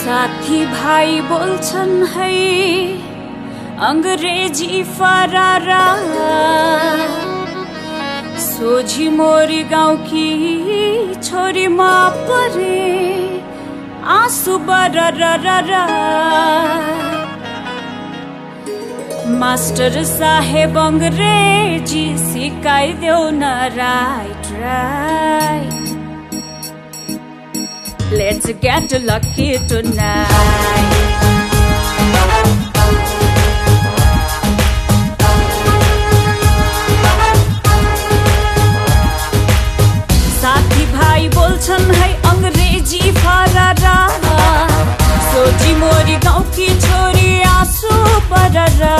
साथी भाइ बोल्छन् है अङ्ग्रेजी फरारा। सोझी मोरी छोरी म परे आँसु बररररा मास्टर साहेब अङ्ग्रेजी सिकाइदेऊ न right right Let's get lucky tonight. बोल्छन् है अङ्ग्रेजी फरारा सोझी मोरी गाउँकी छोरी आँसु पररा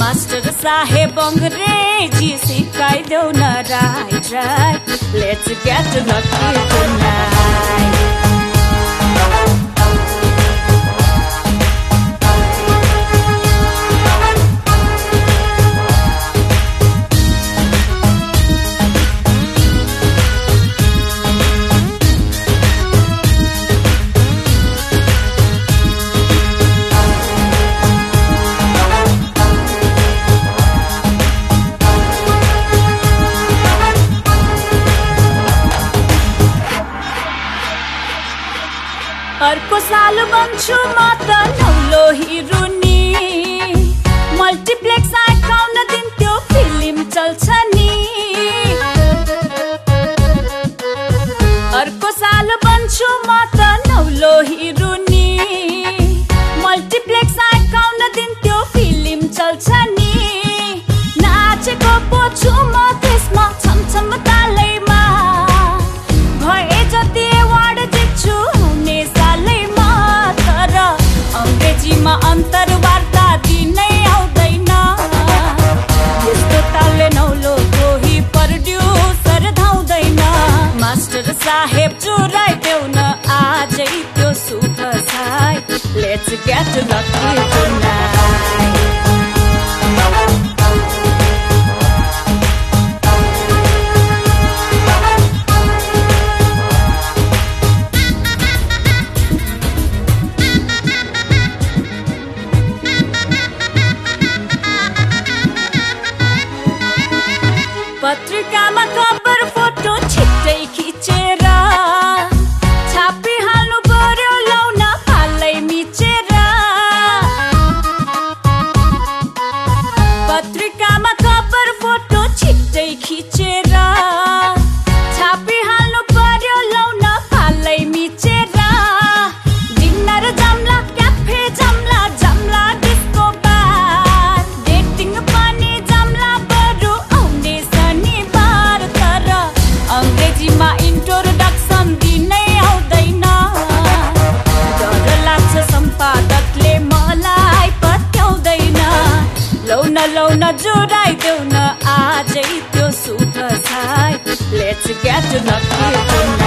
मास्टर साहेब अङ्ग्रेजी सिकाइदेऊ न right right let's get lucky tonight. अर्को साल बन्छु म त नौलो हिरुनी अङ्ग्रेजीमा अन्तर वार्ता दिनै आउँदैन। यस्तो तालले नौलो कोही प्रड्युसर धाउँदैन मास्टर साहेब चुराइदेऊ न आजै त्यो सुख छाइ लेट्स गेट लकी tonight. पत्रिकामा कभर फोटो छिट्टै खिचेर। छापिहाल्नु पर्यो लाउन फालै मिचेर। पत्रिकामा न लौ न जोडाइदेऊ न आजै त्यो सुख छाइ लेट्स गेट लकी